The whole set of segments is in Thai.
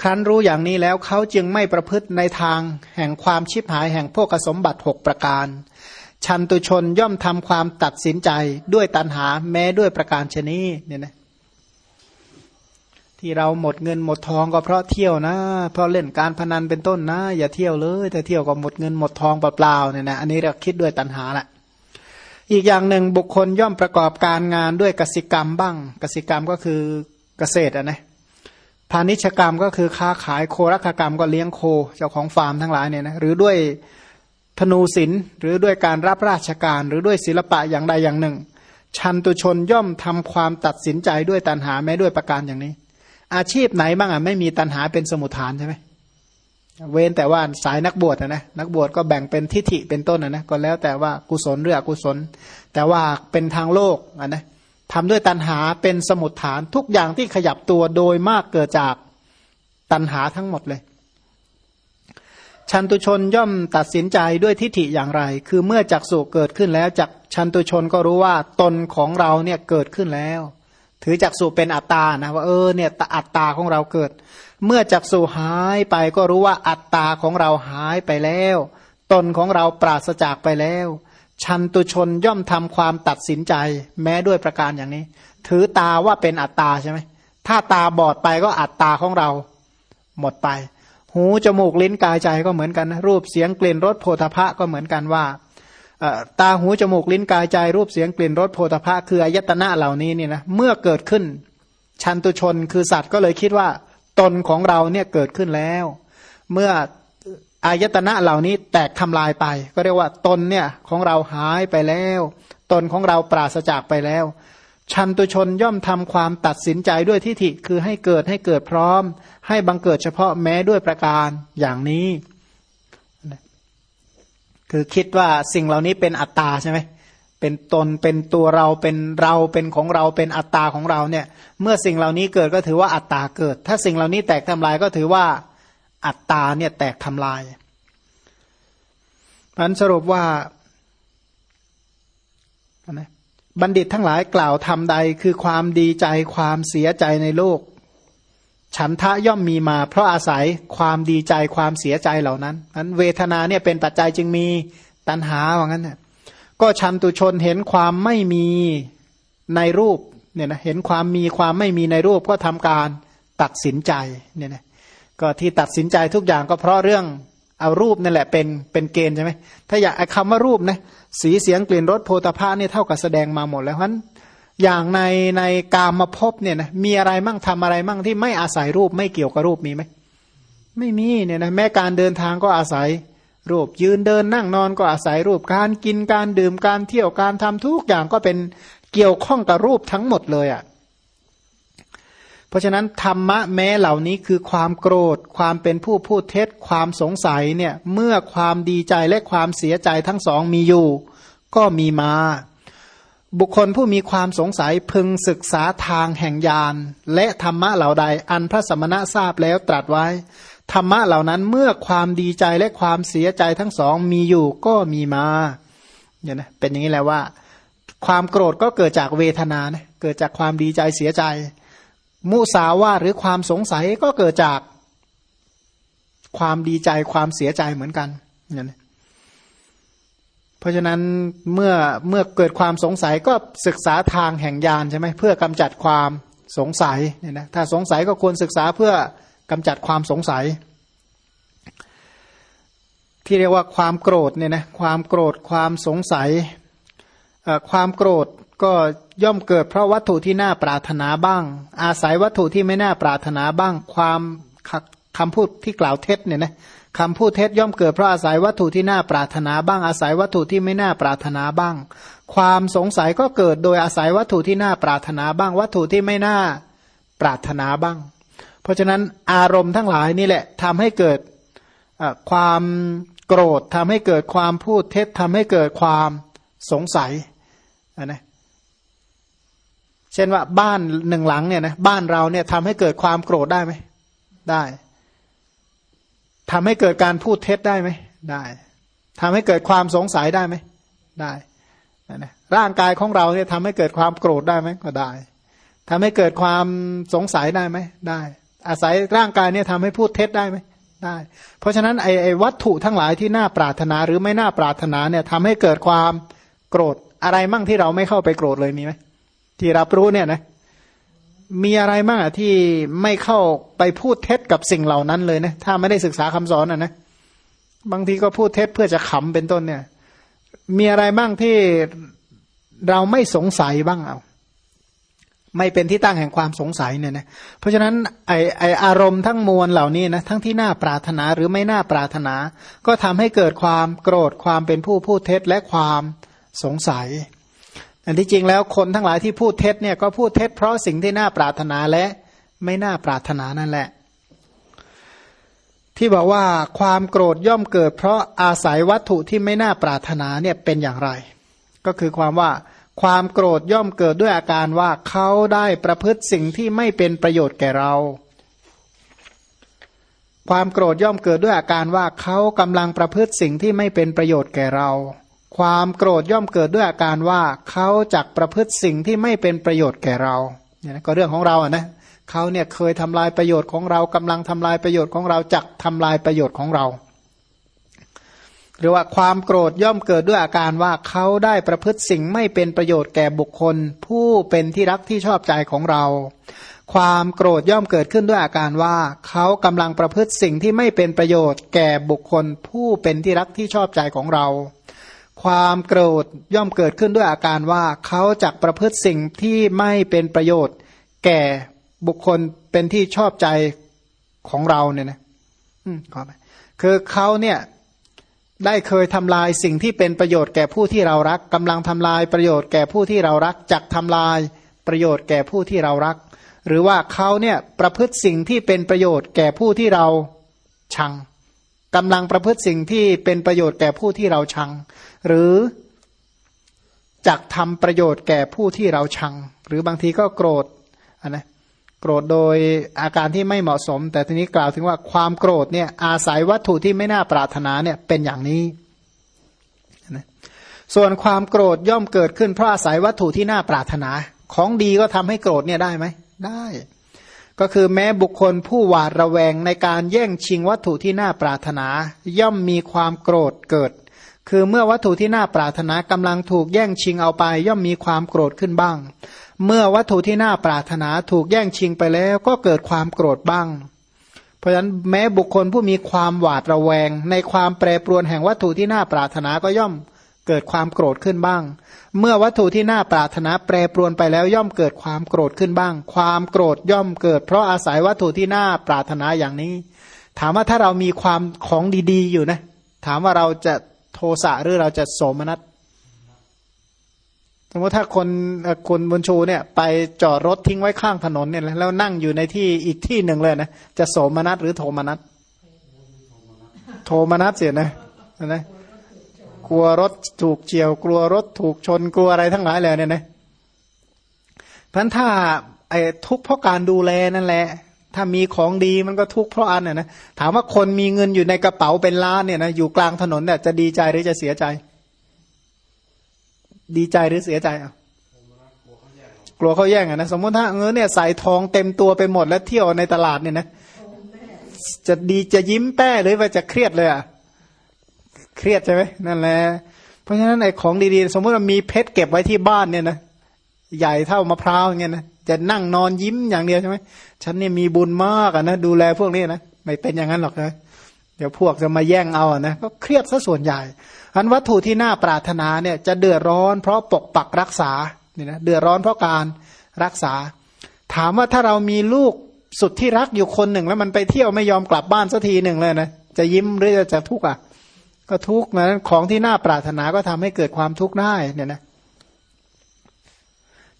ครั้นรู้อย่างนี้แล้วเขาจึงไม่ประพฤติในทางแห่งความชิบหายแห่งพวกสมบัติหกประการ ชันตุชนย่อมทำความตัดสินใจด้วยตันหาแม้ด้วยประการชนีเนี่ยนะที่เราหมดเงินหมดทองก็เพราะเที่ยวนะ เพราะเล่นการพนันเป็นต้นนะ อย่าเที่ยวเลยถ้าเที่ยวก็หมดเงินหมดทองเปล่าๆเนี่ยนะอันนี้เราคิดด้วยตัณหาแหละอีกอย่างหนึ่งบุคคลย่อมประกอบการงานด้วยกสิกรรมบ้าง กสิกรรมก็คือเกษตรอะนะ พาณิชกรรมก็คือค้าขายโครักกรรมก็เลี้ยงโคเจ้าของฟาร์มทั้งหลายเนี่ยนะหรือด้วยธนูศิลป์หรือด้วยการรับราชการ หรือด้วยศิลปะอย่างใดอย่างหนึ่ง ชันตุชนย่อมทำความตัดสินใจด้วยตัณหาแม้ด้วยประการอย่างนี้ อาชีพไหนบ้างอะไม่มีตัณหาเป็นสมุทฐานใช่ไหมเว้นแต่ว่าสายนักบวชนะนะนักบวชก็แบ่งเป็นทิฏฐิเป็นต้นนะนะก็แล้วแต่ว่ากุศลหรืออกุศล แต่ว่าเป็นทางโลกนะนะ ทำด้วยตัณหาเป็นสมุดฐานทุกอย่างที่ขยับตัวโดยมากเกิดจากตัณหาทั้งหมดเลย ชันตุชนย่อมตัดสินใจด้วยทิฏฐิอย่างไร คือเมื่อจักสุเกิดขึ้นแล้วจักชันตุชนก็รู้ว่าตนของเราเนี่ยเกิดขึ้นแล้ว ถือจักสุเป็นอัตตานะว่าเออเนี่ยอัตตาของเราเกิด เมื่อจักสุหายไปก็รู้ว่าอัตตาของเราหายไปแล้ว ตนของเราปราศจากไปแล้ว ชันตุชนย่อมทำความตัดสินใจ แม้ด้วยประการอย่างนี้ ถือตาว่าเป็นอัตตาใช่ไหมถ้าตาบอดไปก็อัตตาของเรา หมดไป หูจมูกลิ้นกายใจก็เหมือนกันนะรูปเสียงกลิ่นรสโพธพะก็เหมือนกันว่าตาหูจมูกลิ้นกายใจ รูปเสียงกลิ่นรสโพธพะคืออายตนะเหล่านี้เนี่ยนะเมื่อเกิดขึ้น ชันตุชนคือสัตว์ก็เลยคิดว่า ตนของเราเนี่ยเกิดขึ้นแล้ว เมื่อ อายตนะเหล่านี้แตกทำลายไป ก็เรียกว่าตนเนี่ยของเราหายไปแล้ว ตนของเราปราศจากไปแล้ว ชันตุชนย่อมทำความตัดสินใจด้วยทิฏฐิคือให้เกิดให้เกิดพร้อม ให้บังเกิดเฉพาะแม้ด้วยประการอย่างนี้ คือคิดว่าสิ่งเหล่านี้เป็นอัตตาใช่ไหมเป็นตนเป็นตัวเราเป็นเราเป็นของเราเป็นอัตตาของเราเนี่ย เมื่อสิ่งเหล่านี้เกิดก็ถือว่าอัตตาเกิด ถ้าสิ่งเหล่านี้แตกทำลายก็ถือว่า อัตตาเนี่ยแตกทำลายพันสรุปว่านะบัณฑิตทั้งหลายกล่าวทำใดคือความดีใจความเสียใจในโลก ฉันทะย่อมมีมา เพราะอาศัยความดีใจความเสียใจเหล่านั้นนั้นเวทนาเนี่ยเป็นปัจจัยจึงมีตัณหาว่างั้นเนี่ยก็ชันตุชนเห็นความไม่มีในรูปเนี่ยนะเห็นความมีความไม่มีในรูปก็ทำการตัดสินใจเนี่ยนะ ก็ที่ตัดสินใจทุกอย่างก็เพราะเรื่องเอารูปนั่นแหละเป็นเป็นเกณฑ์ใช่ไหมถ้าอยากไอ้คำว่ารูปนะสีเสียงกลิ่นรสโพธาภาเนี่ยเท่ากับแสดงมาหมดแล้วเพราะฉะนั้นอย่างในในกามมาพบเนี่ยนะมีอะไรมั่งทำอะไรมั่งที่ไม่อาศัยรูปไม่เกี่ยวกับรูปมีไหมไม่มีเนี่ยนะแม้การเดินทางก็อาศัยรูปยืนเดินนั่งนอนก็อาศัยรูปการกินการดื่มการเที่ยวการทำทุกอย่างก็เป็นเกี่ยวข้องกับรูปทั้งหมดเลยอะ่ะ เพราะฉะนั้นธรรมะแม้เหล่านี้คือความโกรธ ความเป็นผู้พูดเท็จความสงสัยเนี่ยเมื่อความดีใจและความเสียใจทั้งสองมีอยู่ ก็มีมา บุคคลผู้มีความสงสัยพึงศึกษาทางแห่งญาณและธรรมะเหล่าใดอันพระสมณะทราบแล้วตรัสไว้ ธรรมะเหล่านั้นเมื่อความดีใจและความเสียใจทั้งสองมีอยู่ก็มีมาเนี่ยนะเป็นอย่างนี้แหละว่า ความโกรธก็เกิดจากเวทนานะเกิดจากความดีใจเสียใจ มุสาวาหรือความสงสัยก็เกิดจากความดีใจความเสียใจเหมือนกันเนี่ยเพราะฉะนั้นเมื่อเมื่อเกิดความสงสัยก็ศึกษาทางแห่งญาณใช่ไหมเพื่อกำจัดความสงสัยเนี่ยนะถ้าสงสัยก็ควรศึกษาเพื่อกำจัดความสงสัย ที่เรียกว่าความโกรธเนี่ยนะความโกรธความสงสัยความโกรธ ก็ย่อมเกิดเพราะวัตถุที่น่าปรารถนาบ้าง อาศัยวัตถุที่ไม่น่าปรารถนาบ้าง ความคำพูดที่กล่าวเท็จเนี่ยนะคำพูดเท็จย่อมเกิดเพราะอาศัยวัตถุที่น่าปรารถนาบ้าง อาศัยวัตถุที่ไม่น่าปรารถนาบ้าง ความสงสัยก็เกิดโดยอาศัยวัตถุที่น่าปรารถนาบ้าง วัตถุที่ไม่น่าปรารถนาบ้าง เพราะฉะนั้นอารมณ์ทั้งหลายนี่แหละทำให้เกิดความโกรธทำให้เกิดความพูดเท็จทำให้เกิดความสงสัยนะเช่นว่าบ้านหนึ่งหลังเนี่ยนะบ้านเราเนี่ยทำให้เกิดความโกรธได้ไหมได้ทำให้เกิดการพูดเท็จได้ไหมได้ทำให้เกิดความสงสัยได้ไหมได้นะร่างกายของเราเนี่ยทำให้เกิดความโกรธได้ไหมก็ได้ทำให้เกิดความสงสัยได้ไหมได้ อาศัยร่างกายเนี่ยทำให้พูดเท็จได้ไหมได้ เพราะฉะนั้นไอ้ไอ้วัตถุทั้งหลายที่น่าปรารถนาหรือไม่น่าปรารถนาเนี่ยทำให้เกิดความโกรธอะไรมั่งที่เราไม่เข้าไปโกรธเลยมีไหม ที่รับรู้เนี่ยนะมีอะไรมั่งที่ไม่เข้าไปพูดเท็จกับสิ่งเหล่านั้นเลยนะถ้าไม่ได้ศึกษาคำสอนอะนะบางทีก็พูดเท็จเพื่อจะขำเป็นต้นเนี่ย มีอะไรบ้างที่เราไม่สงสัยบ้างเอาไม่เป็นที่ตั้งแห่งความสงสัยเนี่ยนะเพราะฉะนั้นไอไออารมณ์ทั้งมวลเหล่านี้นะทั้งที่น่าปรารถนาหรือไม่น่าปรารถนา ก็ทำให้เกิดความโกรธความเป็นผู้พูดเท็จและความสงสัย อันที่จริงแล้วคนทั้งหลายที่พูดเท็จเนี่ยก็พูดเท็จเพราะสิ่งที่น่าปรารถนาและไม่น่าปรารถนานั่นแหละ ที่บอกว่าความโกรธย่อมเกิด เพราะอาศัยวัตถุที่ไม่น่าปรารถนาเนี่ยเป็นอย่างไร ก็คือความว่าความโกรธย่อมเกิดด้วยอาการว่าเขาได้ประพฤติสิ่งที่ไม่เป็นประโยชน์แก่เรา ความโกรธย่อมเกิดด้วยอาการว่าเขากำลังประพฤติสิ่งที่ไม่เป็นประโยชน์แก่เรา ความโกรธย่อมเกิดด้วยอาการว่าเขาจักประพฤติสิ่งที่ไม่เป็นประโยชน์แก่เราเนี่ยนะก็เรื่องของเราอะนะเขาเนี่ยเคยทำลายประโยชน์ของเรากำลังทำลายประโยชน์ของเราจักทำลายประโยชน์ของเรา หรือว่าความโกรธย่อมเกิดด้วยอาการว่าเขาได้ประพฤติสิ่งไม่เป็นประโยชน์แก่บุคคล ผู้เป็นที่รักที่ชอบใจของเรา ความโกรธย่อมเกิดขึ้นด้วยอาการว่าเขากำลังประพฤติสิ่งที่ไม่เป็นประโยชน์แก่บุคคล ผู้เป็นที่รักที่ชอบใจของเรา ความโกรธย่อมเกิดขึ้นด้วยอาการว่าเขาจักประพฤติสิ่งที่ไม่เป็นประโยชน์ แก่บุคคลเป็นที่ชอบใจของเราเนี่ยนะอืมขอไปคือเขาเนี่ยได้เคยทำลายสิ่งที่เป็นประโยชน์แก่ผู้ที่เรารักกำลังทำลายประโยชน์แก่ผู้ที่เรารักจักทำลายประโยชน์แก่ผู้ที่เรารัก หรือว่าเขาเนี่ยประพฤติสิ่งที่เป็นประโยชน์แก่ผู้ที่เราชัง กำลังประพฤติสิ่งที่เป็นประโยชน์แก่ผู้ที่เราชัง หรือจักทำประโยชน์แก่ผู้ที่เราชัง หรือบางทีก็โกรธนนะโกรธโดยอาการที่ไม่เหมาะสม แต่ทีนี้กล่าวถึงว่าความโกรธเนี่ยอาศัยวัตถุที่ไม่น่าปรารถนาเนี่ยเป็นอย่างนี้นะส่วนความโกรธย่อมเกิดขึ้นเพราะอาศัยวัตถุที่น่าปรารถนา ของดีก็ทำให้โกรธเนี่ยได้ไหมได้ ก็คือแม้บุคคลผู้หวาดระแวงในการแย่งชิงวัตถุที่น่าปรารถนา ย่อมมีความโกรธเกิด คือเมื่อวัตถุที่น่าปรารถนากำลังถูกแย่งชิงเอาไป ย่อมมีความโกรธขึ้นบ้าง เมื่อวัตถุที่น่าปรารถนาถูกแย่งชิงไปแล้วก็เกิดความโกรธบ้าง เพราะฉะนั้นแม้บุคคลผู้มีความหวาดระแวง ในความแปรปรวนแห่งวัตถุที่น่าปรารถนาก็ย่อมเเกิดความโกรธขึ้นบ้าง เมื่อวัตถุที่น่าปรารถนาแปรปรวนไปแล้วย่อมเกิดความโกรธขึ้นบ้าง ความโกรธย่อมเกิด เพราะอาศัยวัตถุที่น่าปรารถนาอย่างนี้ ถามว่าถ้าเรามีความของดีๆอยู่นะ ถามว่าเราจะโทสะหรือเราจะโสมนัสสมมติถ้าคนคนบนชูเนี่ย ไปจอดรถทิ้งไว้ข้างถนนเนี่ยแล้วนั่งอยู่ในที่อีกที่หนึ่งเลยนะจะโสมนัสหรือโทมนัสโทมนัสเสียนะนะ กลัวรถถูกเฉียว กลัวรถถูกชนกลัวอะไรทั้งหลายเลยเนี่ยนะพันถ้าไอ้ทุกเพราะการดูแลนั่นแหละ ถ้ามีของดีมันก็ทุกเพราะอันเนี่ยนะถามว่าคนมีเงินอยู่ในกระเป๋าเป็นล้านเนี่ยนะอยู่กลางถนนเนี่ยจะดีใจหรือจะเสียใจ ดีใจหรือเสียใจอะกลัวเขาแย่งอะนะสมมติถ้าเงอเนี่ยใส่ทองเต็มตัวไปหมดแล้วเที่ยวในตลาดเนี่ยนะจะดีจะยิ้มแป้หรือว่าจะเครียดเลยอะ เครียดใช่ไหมนั่นแหละเพราะฉะนั้นไอ้ของดีๆ สมมติว่ามีเพชรเก็บไว้ที่บ้านเนี่ยนะใหญ่เท่ามะพร้าวอย่างเงี้ยนะจะนั่งนอนยิ้มอย่างเดียวใช่ไหมฉันเนี่ยมีบุญมากอะนะดูแลพวกนี้นะไม่เป็นอย่างนั้นหรอกนะเดี๋ยวพวกจะมาแย่งเอาอะนะก็เครียดซะส่วนใหญ่อันวัตถุที่น่าปรารถนาเนี่ยจะเดือดร้อนเพราะปกปักรักษาเนี่ยนะเดือดร้อนเพราะการรักษา ถามว่าถ้าเรามีลูกสุดที่รักอยู่คนหนึ่ง แล้วมันไปเที่ยวไม่ยอมกลับบ้านสักทีหนึ่งเลยนะจะยิ้มหรือจะทุกข์อะ ก็ทุกข์นะของที่น่าปรารถนาก็ทำให้เกิดความทุกข์ได้เนี่ยนะ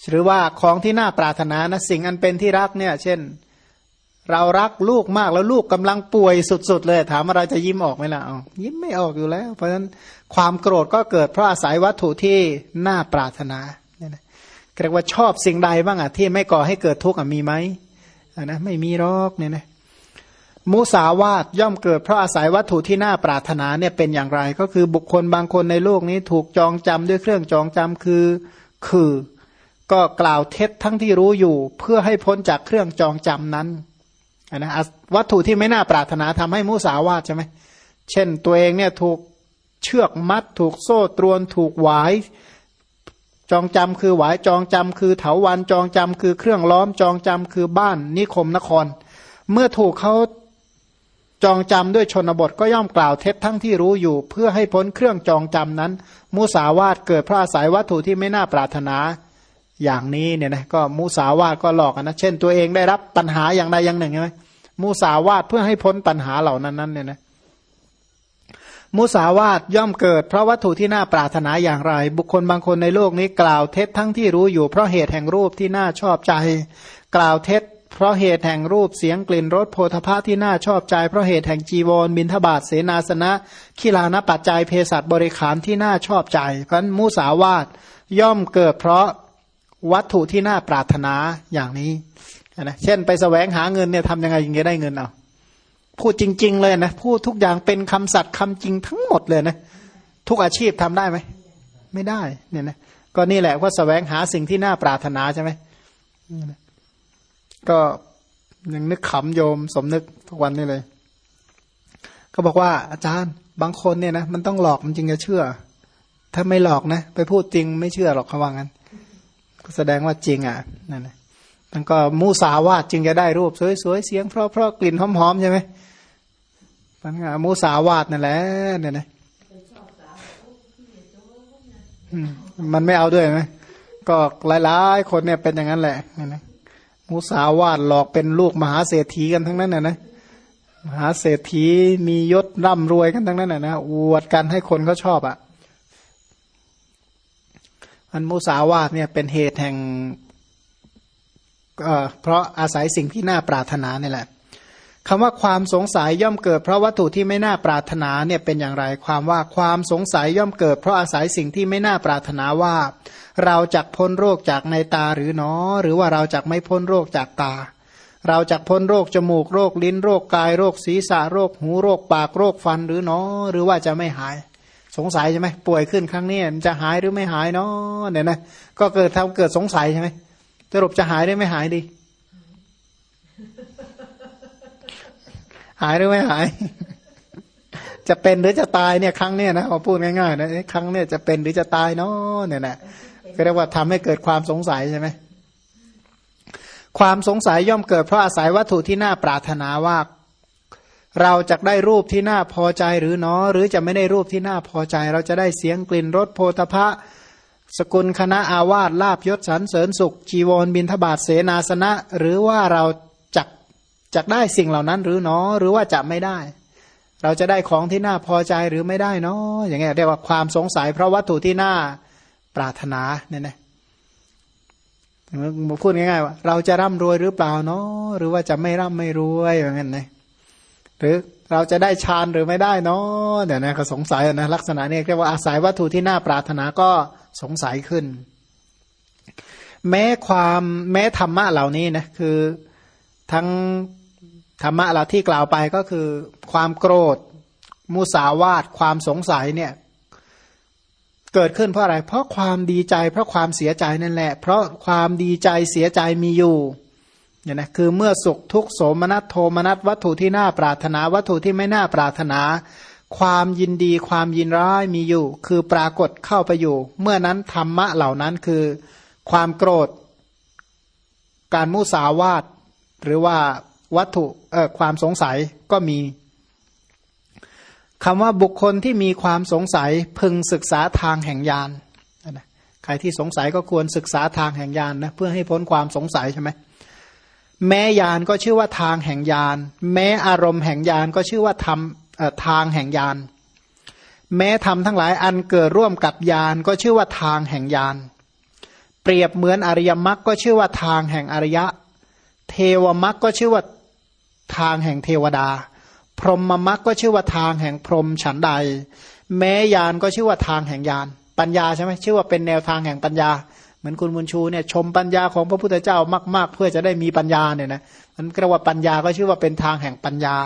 หรือว่าของที่น่าปรารถนานะสิ่งอันเป็นที่รักเนี่ย เช่น เรารักลูกมากแล้วลูกกำลังป่วยสุด ๆ เลย ถามว่าเราจะยิ้มออกไหมล่ะยิ้มไม่ออกอยู่แล้ว เพราะฉะนั้นความโกรธก็เกิด เพราะอาศัยวัตถุที่น่าปรารถนาเนี่ยนะเรียกว่าชอบสิ่งใดบ้างอะที่ไม่ก่อให้เกิดทุกข์มีไหมนะไม่มีหรอกเนี่ยนะ มุสาวาตย่อมเกิดเพราะอาศัยวัตถุที่น่าปรารถนาเนี่ยเป็นอย่างไร ก็คือบุคคลบางคนในโลกนี้ถูกจองจำด้วยเครื่องจองจำคือคือ ก็กล่าวเท็จทั้งที่รู้อยู่ เพื่อให้พ้นจากเครื่องจองจำนั้นนะวัตถุที่ไม่น่าปรารถนาทำให้มุสาวาทใช่ไหมเช่นตัวเองเนี่ยถูกเชือกมัด ถูกโซ่ตรวนถูกหวายจองจำคือหวายจองจำคือเถาวันจองจำคือเครื่องล้อมจองจำคือบ้านนิคมนคร เมื่อถูกเขา จองจำด้วยชนบทก็ย่อมกล่าวเท็จทั้งที่รู้อยู่ เพื่อให้พ้นเครื่องจองจำนั้น มุสาวาทเกิดเพราะอาศัยวัตถุที่ไม่น่าปรารถนาอย่างนี้เนี่ยนะก็มุสาวาทก็หลอกนะเช่นตัวเองได้รับปัญหาอย่างใดอย่างหนึ่งใช่ไหมมุสาวาทเพื่อให้พ้นปัญหาเหล่านั้นนั้นเนี่ยนะมุสาวาทย่อมเกิดเพราะวัตถุที่น่าปรารถนาอย่างไร บุคคลบางคนในโลกนี้กล่าวเท็จทั้งที่รู้อยู่เพราะเหตุแห่งรูปที่น่าชอบใจ กล่าวเท็จ เพราะเหตุแห่งรูปเสียงกลิ่นรสโพธภาที่น่าชอบใจ เพราะเหตุแห่งจีวรบินทบาทเสนาสนะขีลานปัจจัยเภสัชบริขารที่น่าชอบใจ เพราะมุสาวาทย่อมเกิดเพราะวัตถุที่น่าปรารถนาอย่างนี้นะเช่นไปสแสวงหาเงินเนี่ยทำยังไงยิงจะได้เงินเอาพูดจริง ๆ เลยนะพูดทุกอย่างเป็นคำสัตย์คำจริงทั้งหมดเลยนะทุกอาชีพทำได้ไหมไม่ได้เนี่ยนะก็นี่แหละว่าสแสวงหาสิ่งที่น่าปรารถนาใช่ไหม ก็ยังนึกขำโยมสมนึกทุกวันนี้เลยก็บอกว่าอาจารย์บางคนเนี่ยนะมันต้องหลอกมันจริงจะเชื่อ ถ้าไม่หลอกนะ ไปพูดจริงไม่เชื่อหรอกเขาว่างั้นก็แสดงว่าจริงอะนั่นนะมันก็มูสาวาดจึงจะได้รูปสวยๆเสียงเพราะเพราะกลิ่นหอมๆใช่ไหมมันก็มูสาวาดนั่นแหละเนี่ยนะมันไม่เอาด้วยไหมก็หลายๆคนเนี่ยเป็นอย่างนั้นแหละนะ มุสาวาดหลอกเป็นลูกมหาเศรษฐีกันทั้งนั้นนะนะมหาเศรษฐีมียศร่ำรวยกันทั้งนั้นนะนะอวดกันให้คนเขาชอบอะ่ะอันมุสาวาทเนี่ยเป็นเหตุแห่ง เพราะอาศัยสิ่งที่น่าปรารถนานี่แหละ คำว่าความสงสัยย่อมเกิด เพราะวัตถุที่ไม่น่าปรารถนาเนี่ยเป็นอย่างไร ความว่าความสงสัยย่อมเกิด เพราะอาศัยสิ่งที่ไม่น่าปรารถนาว่า เราจะพ้นโรคจากในตาหรือหนอ หรือว่าเราจะไม่พ้นโรคจากตา เราจะพ้นโรคจมูกโรคลิ้นโรคกายโรคศีรษะโรคหูโรคปากโรคฟันหรือหนอ หรือว่าจะไม่หาย สงสัยใช่ไหมป่วยขึ้นครั้งนี้จะหายหรือไม่หายเนาะเนี่ยนะก็เกิดทำเกิดสงสัยใช่ไหมสรุปจะหายได้ไม่หายดี หายหรือไม่หาย จะเป็นหรือจะตายเนี่ยครั้งเนี้ยนะเอาพูดง่ายๆนะครั้งเนี้ยจะเป็นหรือจะตายเนาะเนี่ยนะก็เรียกว่าทำให้เกิดความสงสัยใช่ไหมความสงสัยย่อมเกิดเพราะอาศัยวัตถุที่น่าปรารถนาว่า เราจะได้รูปที่น่าพอใจหรือเนาะหรือจะไม่ได้รูปที่น่าพอใจ เราจะได้เสียงกลิ่นรสโพธพะสกุลคณะอาวาสลาบยศสรรเสริญสุขจีวรบินทบาทเสนาสนะ หรือว่าเรา จักจักได้สิ่งเหล่านั้นหรือเนาะหรือว่าจะไม่ได้ เราจะได้ของที่น่าพอใจหรือไม่ได้เนาะอย่างเงี้ยเรียกว่าความสงสัย เพราะวัตถุที่น่าปรารถนาเนี่ยนะพูดง่ายๆว่า เราจะร่ำรวยหรือเปล่าเนาะหรือว่าจะไม่ร่ำไม่รวยอย่างเงี้ยนะหรือเราจะได้ฌานหรือไม่ได้เนาะเนี่ยวนะก็สงสัยนะลักษณะนี้เรียกว่าอาศัยวัตถุที่น่าปรารถนาก็สงสัยขึ้น แม้ความแม้ธรรมะเหล่านี้นะคือทั้ง ธรรมะเราที่กล่าวไปก็คือความโกรธ มุสาวาทความสงสัยเนี่ยเกิดขึ้นเพราะอะไร เพราะความดีใจ เพราะความเสียใจนั่นแหละ เพราะความดีใจเสียใจมีอยู่เนี่ยนะคือเมื่อสุขทุกโสมนัสโทมนัสวัตถุที่น่าปรารถนา วัตถุที่ไม่น่าปรารถนา ความยินดีความยินร้ายมีอยู่ คือปรากฏเข้าไปอยู่ เมื่อนั้นธรรมะเหล่านั้นคือ ความโกรธ การมุสาวาทหรือว่า วัตถุเอ่อความสงสัยก็มีคำว่าบุคคลที่มีความสงสัยพึงศึกษาทางแห่งญาณนะใครที่สงสัยก็ควรศึกษาทางแห่งญาณนะเพื่อให้พ้นความสงสัยใช่ไหมแม้ญาณก็ชื่อว่าทางแห่งญาณแม้อารมณ์แห่งญาณก็ชื่อว่าทำทางแห่งญาณแม้ทำทั้งหลายอันเกิดร่วมกับญาณก็ชื่อว่าทางแห่งญาณเปรียบเหมือนอริยมรรคก็ชื่อว่าทางแห่งอริยะ เทวมรรคก็ชื่อว่า ทางแห่งเทวดา พรหมมรรคก็ชื่อว่าทางแห่งพรหมฉันใด แม้ยานก็ชื่อว่าทางแห่งยาน ปัญญาใช่ไหมชื่อว่าเป็นแนวทางแห่งปัญญา เหมือนคุณบุญชูเนี่ยชมปัญญาของพระพุทธเจ้ามาก ๆ เพื่อจะได้มีปัญญาเนี่ยนะมันกระว่าปัญญาก็ชื่อว่าเป็นทางแห่งปัญญา